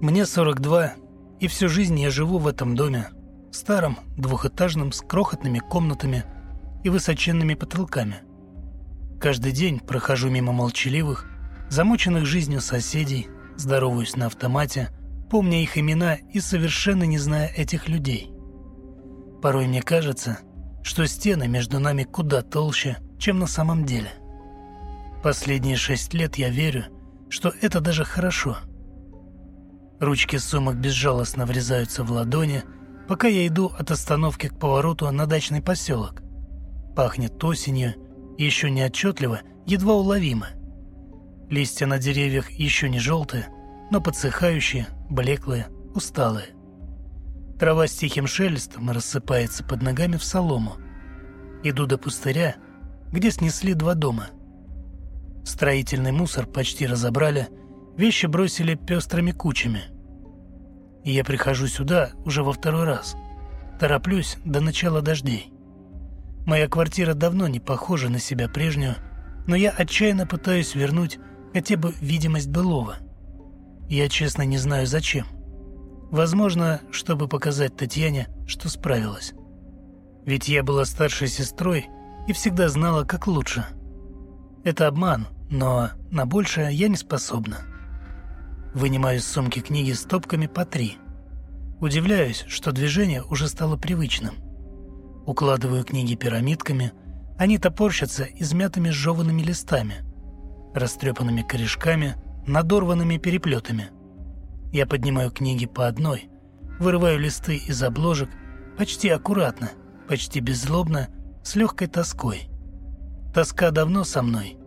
Мне 42, и всю жизнь я живу в этом доме, старом, двухэтажном, с крохотными комнатами и высоченными потолками. Каждый день прохожу мимо молчаливых, замученных жизнью соседей, здороваюсь на автомате, помня их имена и совершенно не зная этих людей. Порой мне кажется, что стены между нами куда толще, чем на самом деле. Последние шесть лет я верю, что это даже хорошо. Ручки сумок безжалостно врезаются в ладони, пока я иду от остановки к повороту на дачный поселок. Пахнет осенью, еще не отчетливо, едва уловимо. Листья на деревьях еще не желтые, но подсыхающие, блеклые, усталые. Трава с тихим шелестом рассыпается под ногами в солому. Иду до пустыря, где снесли два дома. Строительный мусор почти разобрали, вещи бросили пестрыми кучами. И я прихожу сюда уже во второй раз. Тороплюсь до начала дождей. Моя квартира давно не похожа на себя прежнюю, но я отчаянно пытаюсь вернуть хотя бы видимость былого. Я честно не знаю зачем. Возможно, чтобы показать Татьяне, что справилась. Ведь я была старшей сестрой и всегда знала, как лучше. Это обман, но на большее я не способна. Вынимаю из сумки книги с топками по три. Удивляюсь, что движение уже стало привычным. Укладываю книги пирамидками, они топорщатся измятыми сжеванными листами, растрепанными корешками, надорванными переплетами. Я поднимаю книги по одной, вырываю листы из обложек почти аккуратно, почти беззлобно, с легкой тоской. Тоска давно со мной,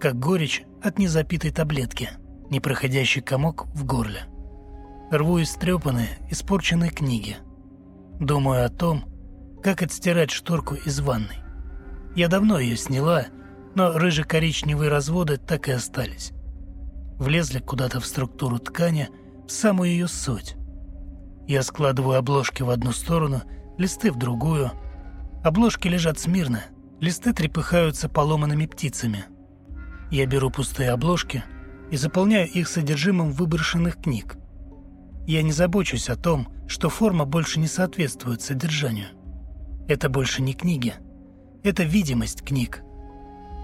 как горечь от незапитой таблетки, непроходящий комок в горле. Рву истрепанные, испорченные книги. Думаю о том, как отстирать шторку из ванной. Я давно ее сняла, но рыже-коричневые разводы так и остались. Влезли куда-то в структуру ткани, в самую ее суть. Я складываю обложки в одну сторону, листы в другую. Обложки лежат смирно, листы трепыхаются поломанными птицами. Я беру пустые обложки и заполняю их содержимым выброшенных книг. Я не забочусь о том, что форма больше не соответствует содержанию. Это больше не книги. Это видимость книг.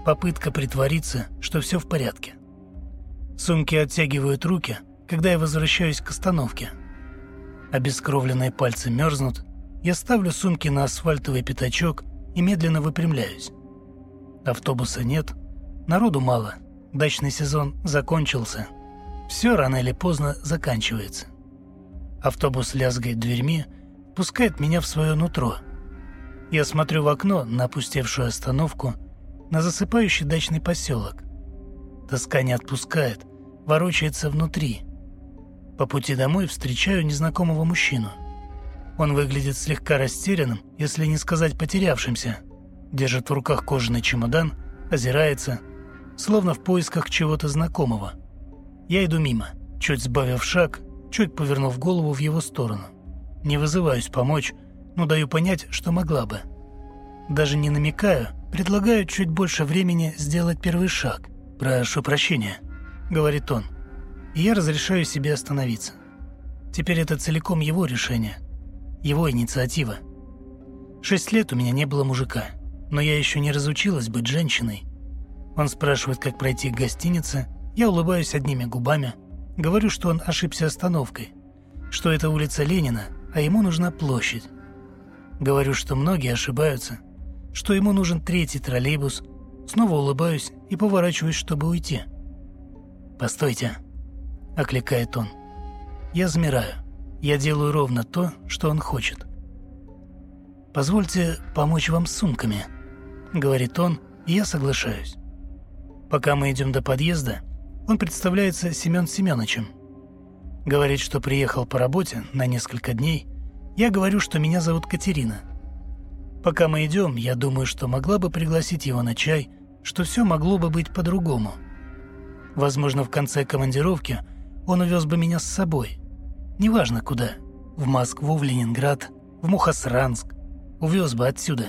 Попытка притвориться, что все в порядке. Сумки оттягивают руки, когда я возвращаюсь к остановке. Обескровленные пальцы мерзнут, я ставлю сумки на асфальтовый пятачок и медленно выпрямляюсь. Автобуса нет, народу мало, дачный сезон закончился. Все рано или поздно заканчивается. Автобус лязгает дверьми, пускает меня в свое нутро. Я смотрю в окно на опустевшую остановку, на засыпающий дачный поселок. Тоска не отпускает, ворочается внутри. По пути домой встречаю незнакомого мужчину. Он выглядит слегка растерянным, если не сказать потерявшимся. Держит в руках кожаный чемодан, озирается, словно в поисках чего-то знакомого. Я иду мимо, чуть сбавив шаг, чуть повернув голову в его сторону. Не вызываюсь помочь, но даю понять, что могла бы. Даже не намекаю, предлагаю чуть больше времени сделать первый шаг. «Прошу прощения», — говорит он. И я разрешаю себе остановиться. Теперь это целиком его решение, его инициатива. Шесть лет у меня не было мужика, но я еще не разучилась быть женщиной. Он спрашивает, как пройти к гостинице, я улыбаюсь одними губами, говорю, что он ошибся остановкой, что это улица Ленина, а ему нужна площадь. Говорю, что многие ошибаются, что ему нужен третий троллейбус, снова улыбаюсь и поворачиваюсь, чтобы уйти. «Постойте», — окликает он. Я замираю. Я делаю ровно то, что он хочет. «Позвольте помочь вам с сумками», — говорит он, и я соглашаюсь. Пока мы идем до подъезда, он представляется Семен Семеновичем. Говорит, что приехал по работе на несколько дней. Я говорю, что меня зовут Катерина. Пока мы идем, я думаю, что могла бы пригласить его на чай, что все могло бы быть по-другому. Возможно, в конце командировки он увез бы меня с собой. Неважно куда. В Москву, в Ленинград, в Мухосранск. Увез бы отсюда.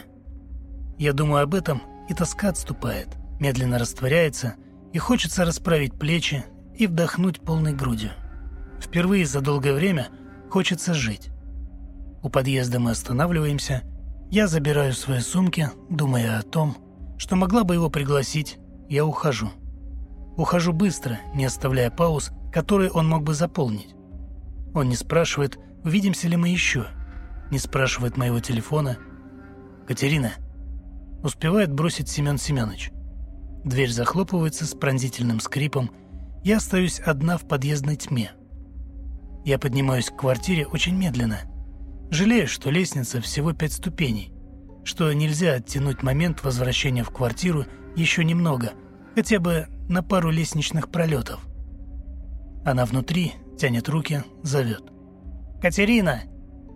Я думаю об этом, и тоска отступает, медленно растворяется, и хочется расправить плечи и вдохнуть полной грудью. Впервые за долгое время хочется жить. У подъезда мы останавливаемся. Я забираю свои сумки, думая о том, что могла бы его пригласить. Я ухожу. Ухожу быстро, не оставляя пауз, которые он мог бы заполнить. Он не спрашивает, увидимся ли мы еще. Не спрашивает моего телефона. «Катерина?» Успевает бросить Семен Семенович. Дверь захлопывается с пронзительным скрипом. Я остаюсь одна в подъездной тьме. Я поднимаюсь к квартире очень медленно. Жалею, что лестница всего пять ступеней, что нельзя оттянуть момент возвращения в квартиру еще немного, хотя бы на пару лестничных пролетов. Она внутри, тянет руки, зовет. «Катерина!»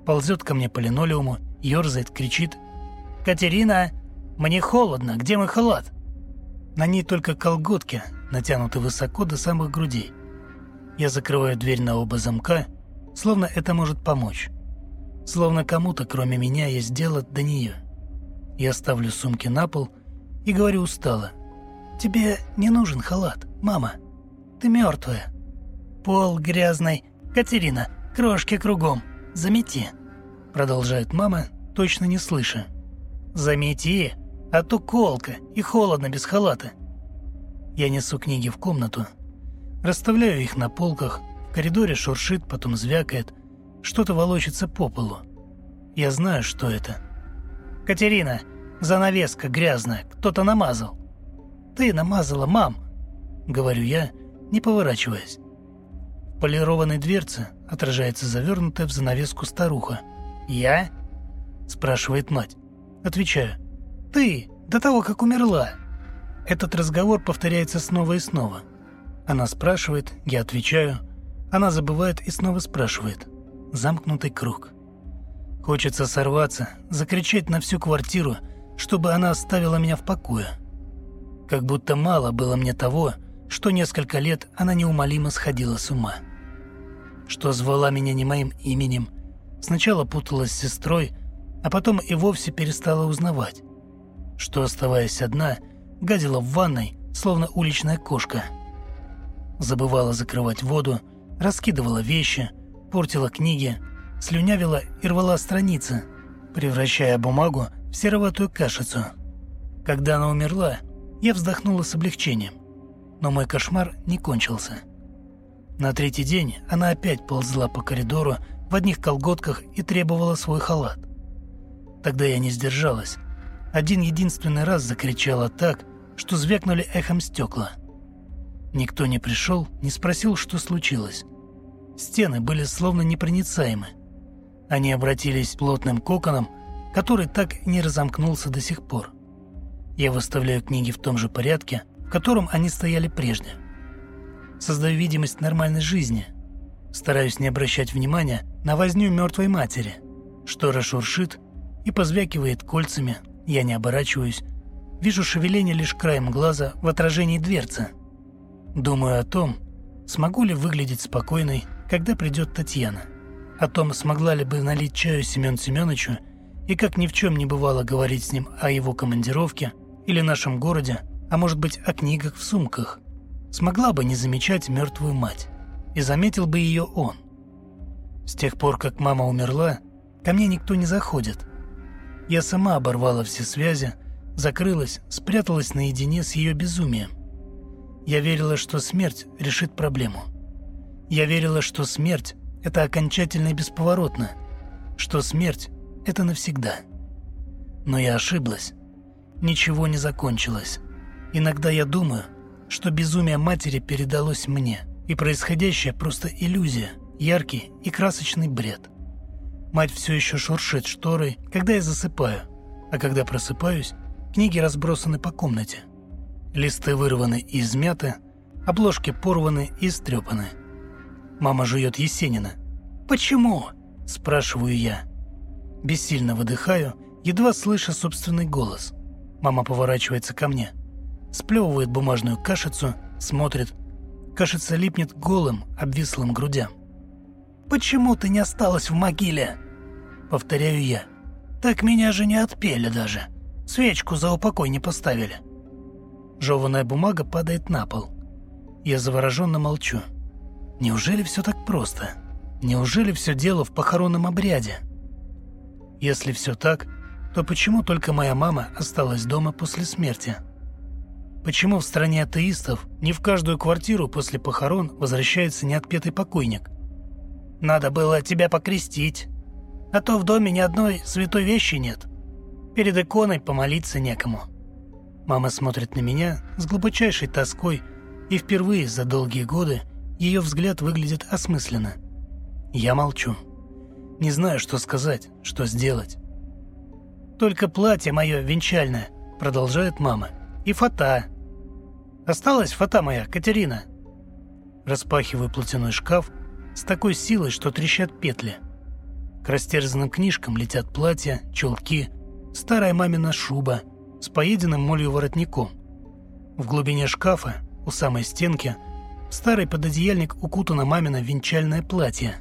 Ползет ко мне по линолеуму, ерзает, кричит. «Катерина! Мне холодно, где мой халат?» На ней только колготки, натянуты высоко до самых грудей. Я закрываю дверь на оба замка, словно это может помочь. Словно кому-то, кроме меня, есть дело до нее. Я ставлю сумки на пол и говорю устало. «Тебе не нужен халат, мама. Ты мертвая. Пол грязный. Катерина, крошки кругом. Замети». Продолжает мама, точно не слыша. «Замети, а то колка и холодно без халата». Я несу книги в комнату, расставляю их на полках, в коридоре шуршит, потом звякает, что-то волочится по полу. Я знаю, что это. «Катерина, занавеска грязная, кто-то намазал». «Ты намазала, мам!» — говорю я, не поворачиваясь. В полированной дверце отражается завернутая в занавеску старуха. «Я?» — спрашивает мать. Отвечаю. «Ты, до того, как умерла». Этот разговор повторяется снова и снова. Она спрашивает, я отвечаю. Она забывает и снова спрашивает. Замкнутый круг. Хочется сорваться, закричать на всю квартиру, чтобы она оставила меня в покое. Как будто мало было мне того, что несколько лет она неумолимо сходила с ума. Что звала меня не моим именем, сначала путалась с сестрой, а потом и вовсе перестала узнавать что, оставаясь одна, гадила в ванной, словно уличная кошка. Забывала закрывать воду, раскидывала вещи, портила книги, слюнявила и рвала страницы, превращая бумагу в сероватую кашицу. Когда она умерла, я вздохнула с облегчением, но мой кошмар не кончился. На третий день она опять ползла по коридору в одних колготках и требовала свой халат. Тогда я не сдержалась, один единственный раз закричала так, что звякнули эхом стекла. Никто не пришел, не спросил, что случилось. Стены были словно непроницаемы. Они обратились плотным коконом, который так не разомкнулся до сих пор. Я выставляю книги в том же порядке, в котором они стояли прежде. Создаю видимость нормальной жизни. Стараюсь не обращать внимания на возню мертвой матери, что расшуршит и позвякивает кольцами я не оборачиваюсь. Вижу шевеление лишь краем глаза в отражении дверцы. Думаю о том, смогу ли выглядеть спокойной, когда придет Татьяна. О том, смогла ли бы налить чаю Семен Семеновичу и как ни в чем не бывало говорить с ним о его командировке или нашем городе, а может быть о книгах в сумках. Смогла бы не замечать мертвую мать. И заметил бы ее он. С тех пор, как мама умерла, ко мне никто не заходит – я сама оборвала все связи, закрылась, спряталась наедине с ее безумием. Я верила, что смерть решит проблему. Я верила, что смерть – это окончательно и бесповоротно, что смерть – это навсегда. Но я ошиблась. Ничего не закончилось. Иногда я думаю, что безумие матери передалось мне, и происходящее просто иллюзия, яркий и красочный бред. Мать все еще шуршит шторой, когда я засыпаю, а когда просыпаюсь, книги разбросаны по комнате. Листы вырваны и измяты, обложки порваны и истрепаны. Мама жует Есенина. «Почему?» – спрашиваю я. Бессильно выдыхаю, едва слыша собственный голос. Мама поворачивается ко мне. Сплевывает бумажную кашицу, смотрит. Кашица липнет голым, обвислым грудям. «Почему ты не осталась в могиле?» Повторяю я. Так меня же не отпели даже. Свечку за упокой не поставили. Жеванная бумага падает на пол. Я завороженно молчу. Неужели все так просто? Неужели все дело в похоронном обряде? Если все так, то почему только моя мама осталась дома после смерти? Почему в стране атеистов не в каждую квартиру после похорон возвращается неотпетый покойник? Надо было тебя покрестить. А то в доме ни одной святой вещи нет. Перед иконой помолиться некому. Мама смотрит на меня с глубочайшей тоской, и впервые за долгие годы ее взгляд выглядит осмысленно. Я молчу. Не знаю, что сказать, что сделать. «Только платье мое венчальное», — продолжает мама. «И фата. Осталась фата моя, Катерина». Распахиваю платяной шкаф с такой силой, что трещат петли. К растерзанным книжкам летят платья, чулки, старая мамина шуба с поеденным молью воротником. В глубине шкафа, у самой стенки, старый пододеяльник укутано мамино венчальное платье.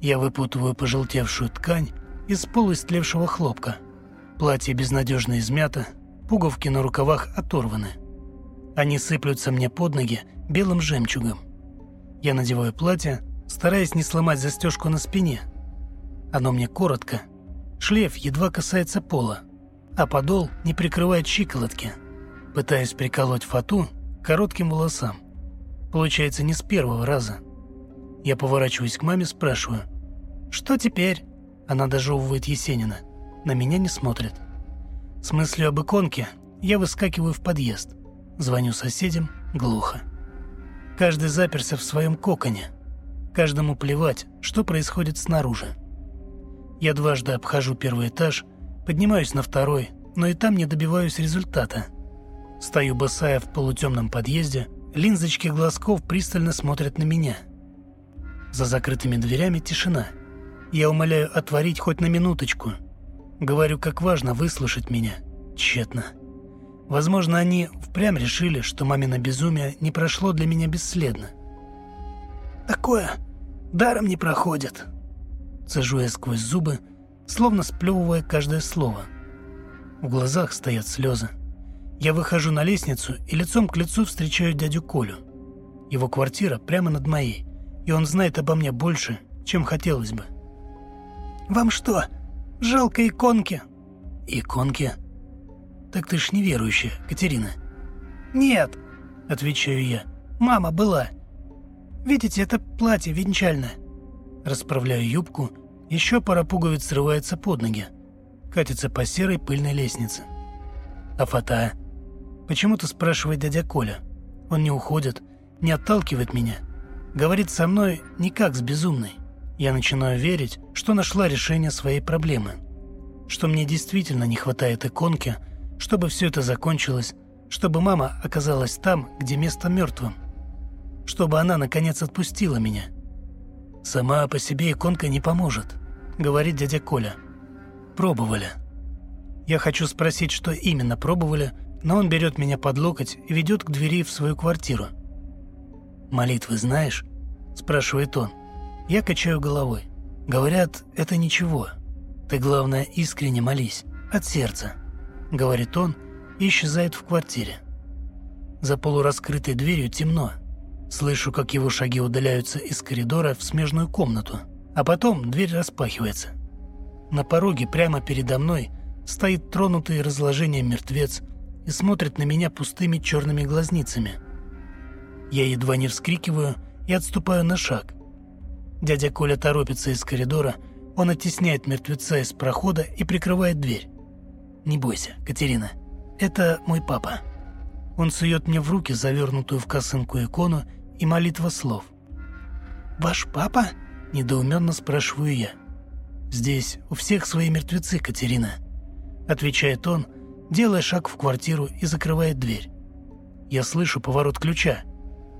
Я выпутываю пожелтевшую ткань из полуистлевшего хлопка. Платье безнадежно измято, пуговки на рукавах оторваны. Они сыплются мне под ноги белым жемчугом. Я надеваю платье, стараясь не сломать застежку на спине. Оно мне коротко, шлейф едва касается пола, а подол не прикрывает щиколотки. Пытаюсь приколоть фату коротким волосам. Получается не с первого раза. Я поворачиваюсь к маме, спрашиваю. «Что теперь?» Она дожевывает Есенина на меня не смотрит. С мыслью об иконке я выскакиваю в подъезд. Звоню соседям глухо. Каждый заперся в своем коконе. Каждому плевать, что происходит снаружи. Я дважды обхожу первый этаж, поднимаюсь на второй, но и там не добиваюсь результата. Стою босая в полутемном подъезде, линзочки глазков пристально смотрят на меня. За закрытыми дверями тишина. Я умоляю отворить хоть на минуточку – Говорю, как важно выслушать меня. Тщетно. Возможно, они впрямь решили, что мамино безумие не прошло для меня бесследно. «Такое даром не проходит», — цежу сквозь зубы, словно сплевывая каждое слово. В глазах стоят слезы. Я выхожу на лестницу и лицом к лицу встречаю дядю Колю. Его квартира прямо над моей, и он знает обо мне больше, чем хотелось бы. «Вам что, Жалко иконки». «Иконки? Так ты ж неверующая, Катерина». «Нет», — отвечаю я. «Мама была. Видите, это платье венчальное». Расправляю юбку, еще пара пуговиц срывается под ноги. Катится по серой пыльной лестнице. «А фата?» Почему-то спрашивает дядя Коля. Он не уходит, не отталкивает меня. Говорит со мной не как с безумной. Я начинаю верить, что нашла решение своей проблемы. Что мне действительно не хватает иконки, чтобы все это закончилось, чтобы мама оказалась там, где место мертвым. Чтобы она, наконец, отпустила меня. «Сама по себе иконка не поможет», — говорит дядя Коля. «Пробовали». Я хочу спросить, что именно пробовали, но он берет меня под локоть и ведет к двери в свою квартиру. «Молитвы знаешь?» – спрашивает он. Я качаю головой. Говорят, это ничего. Ты, главное, искренне молись. От сердца. Говорит он и исчезает в квартире. За полураскрытой дверью темно. Слышу, как его шаги удаляются из коридора в смежную комнату. А потом дверь распахивается. На пороге прямо передо мной стоит тронутый разложением мертвец и смотрит на меня пустыми черными глазницами. Я едва не вскрикиваю и отступаю на шаг. Дядя Коля торопится из коридора, он оттесняет мертвеца из прохода и прикрывает дверь. «Не бойся, Катерина, это мой папа». Он сует мне в руки завернутую в косынку икону и молитва слов. «Ваш папа?» – недоуменно спрашиваю я. «Здесь у всех свои мертвецы, Катерина», – отвечает он, делая шаг в квартиру и закрывает дверь. Я слышу поворот ключа.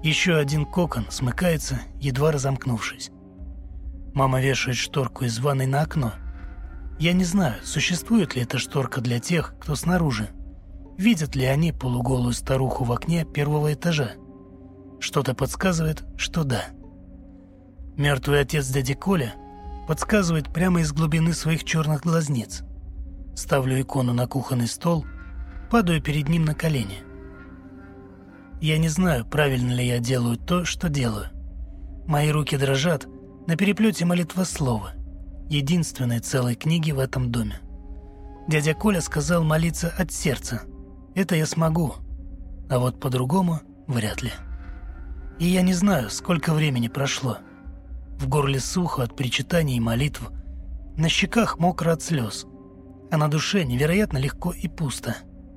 Еще один кокон смыкается, едва разомкнувшись. Мама вешает шторку из ванной на окно. Я не знаю, существует ли эта шторка для тех, кто снаружи. Видят ли они полуголую старуху в окне первого этажа? Что-то подсказывает, что да. Мертвый отец дяди Коля подсказывает прямо из глубины своих черных глазниц. Ставлю икону на кухонный стол, падаю перед ним на колени. Я не знаю, правильно ли я делаю то, что делаю. Мои руки дрожат на переплете молитва слова, единственной целой книги в этом доме. Дядя Коля сказал молиться от сердца. Это я смогу, а вот по-другому вряд ли. И я не знаю, сколько времени прошло. В горле сухо от причитаний и молитв, на щеках мокро от слез, а на душе невероятно легко и пусто,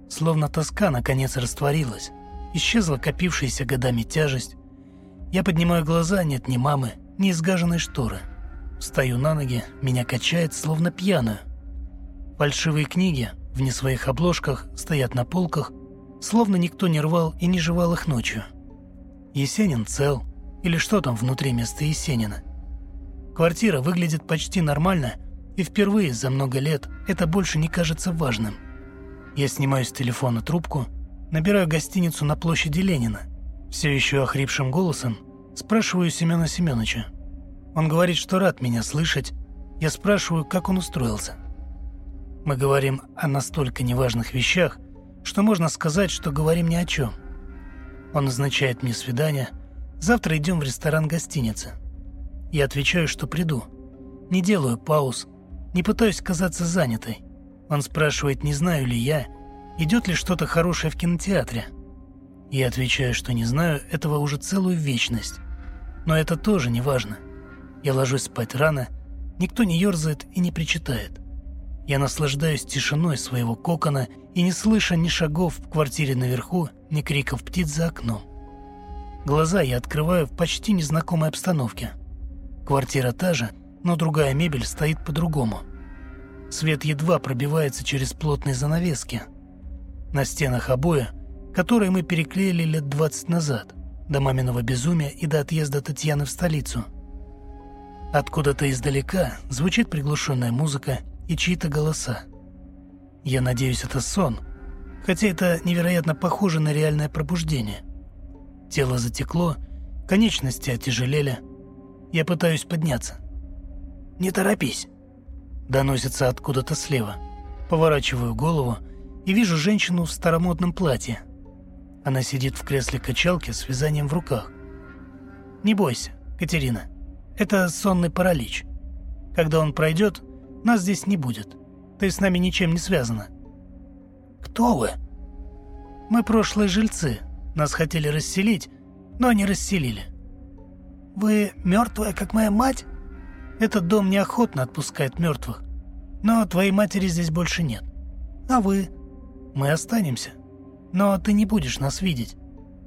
словно тоска наконец растворилась, исчезла копившаяся годами тяжесть. Я поднимаю глаза, нет ни мамы, ни изгаженной шторы. Встаю на ноги, меня качает, словно пьяную. Фальшивые книги в не своих обложках стоят на полках, словно никто не рвал и не жевал их ночью. Есенин цел, или что там внутри места Есенина. Квартира выглядит почти нормально, и впервые за много лет это больше не кажется важным. Я снимаю с телефона трубку, набираю гостиницу на площади Ленина, все еще охрипшим голосом спрашиваю Семена Семеновича. Он говорит, что рад меня слышать. Я спрашиваю, как он устроился. Мы говорим о настолько неважных вещах, что можно сказать, что говорим ни о чем. Он назначает мне свидание. Завтра идем в ресторан гостиницы. Я отвечаю, что приду. Не делаю пауз, не пытаюсь казаться занятой. Он спрашивает, не знаю ли я, идет ли что-то хорошее в кинотеатре. Я отвечаю, что не знаю этого уже целую вечность. Но это тоже не важно. Я ложусь спать рано, никто не ерзает и не причитает. Я наслаждаюсь тишиной своего кокона и не слыша ни шагов в квартире наверху, ни криков птиц за окном. Глаза я открываю в почти незнакомой обстановке. Квартира та же, но другая мебель стоит по-другому. Свет едва пробивается через плотные занавески. На стенах обои, которые мы переклеили лет 20 назад, до маминого безумия и до отъезда Татьяны в столицу. Откуда-то издалека звучит приглушенная музыка и чьи-то голоса. Я надеюсь, это сон, хотя это невероятно похоже на реальное пробуждение. Тело затекло, конечности отяжелели. Я пытаюсь подняться. «Не торопись!» Доносится откуда-то слева. Поворачиваю голову и вижу женщину в старомодном платье. Она сидит в кресле качалки с вязанием в руках. «Не бойся, Катерина, это сонный паралич. Когда он пройдет, нас здесь не будет. Ты с нами ничем не связана». «Кто вы?» «Мы прошлые жильцы. Нас хотели расселить, но не расселили». «Вы мертвая, как моя мать?» «Этот дом неохотно отпускает мертвых. Но твоей матери здесь больше нет. А вы?» «Мы останемся. Но ты не будешь нас видеть.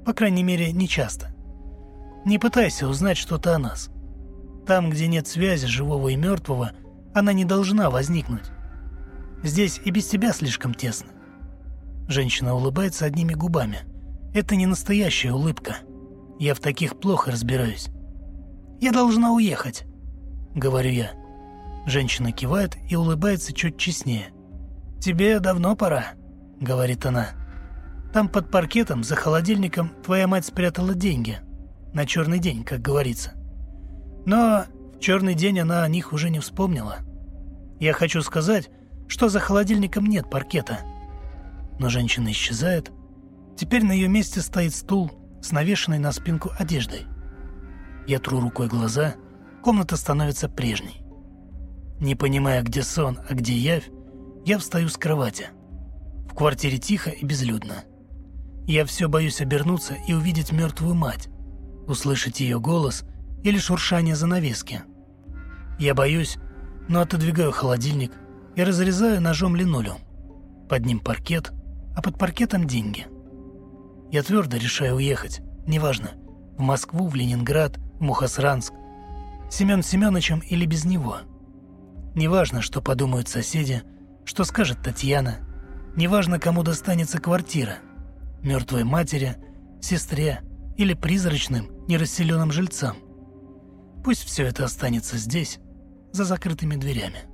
По крайней мере, не часто. Не пытайся узнать что-то о нас. Там, где нет связи живого и мертвого – она не должна возникнуть. Здесь и без тебя слишком тесно. Женщина улыбается одними губами. Это не настоящая улыбка. Я в таких плохо разбираюсь. Я должна уехать, говорю я. Женщина кивает и улыбается чуть честнее. Тебе давно пора, говорит она. Там под паркетом за холодильником твоя мать спрятала деньги. На черный день, как говорится. Но черный день она о них уже не вспомнила. Я хочу сказать, что за холодильником нет паркета. Но женщина исчезает. Теперь на ее месте стоит стул с навешенной на спинку одеждой. Я тру рукой глаза, комната становится прежней. Не понимая, где сон, а где явь, я встаю с кровати. В квартире тихо и безлюдно. Я все боюсь обернуться и увидеть мертвую мать, услышать ее голос или шуршание занавески – я боюсь, но отодвигаю холодильник и разрезаю ножом линолеум. Под ним паркет, а под паркетом деньги. Я твердо решаю уехать, неважно, в Москву, в Ленинград, в Мухосранск, Семен Семеновичем или без него. Неважно, что подумают соседи, что скажет Татьяна, неважно, кому достанется квартира, мертвой матери, сестре или призрачным, нерасселенным жильцам. Пусть все это останется здесь, за закрытыми дверями.